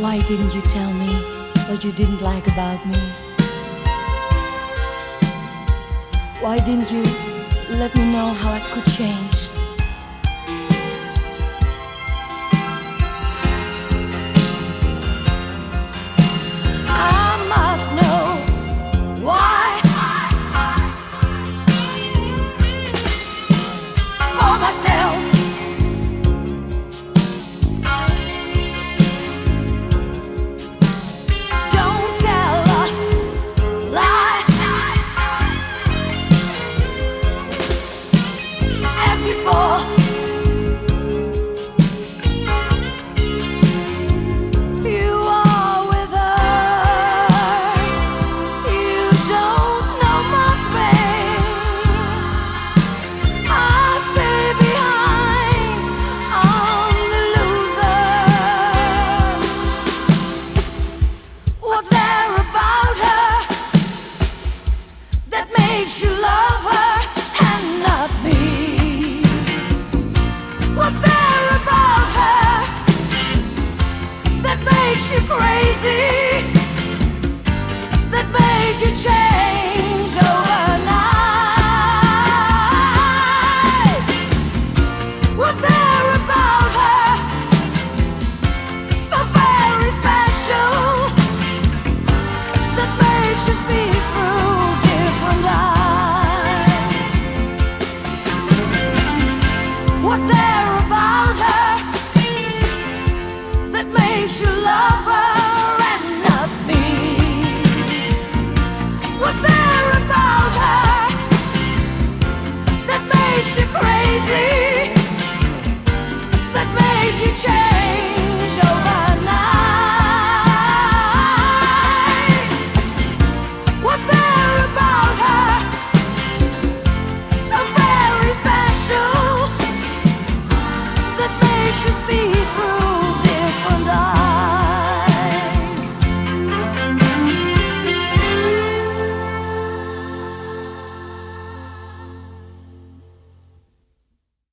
Why didn't you tell me what you didn't like about me? Why didn't you let me know how I could change? see